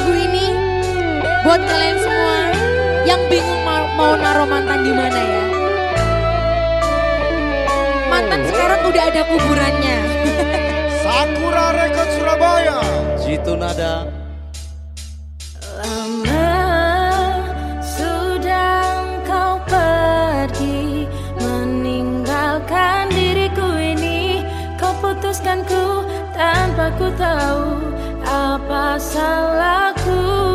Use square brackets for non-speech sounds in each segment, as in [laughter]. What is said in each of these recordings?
lagu ini buat kalian semua yang bingung mau, mau naruh mantan di mana ya. Mantan sekarang udah ada kuburannya. [laughs] Sakura Record Surabaya. Jitu nada. Lama sudah kau pergi meninggalkan diriku ini. Kau putuskan ku tanpa ku tahu apa salahku?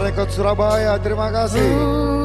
Rekod Surabaya. Terima kasih.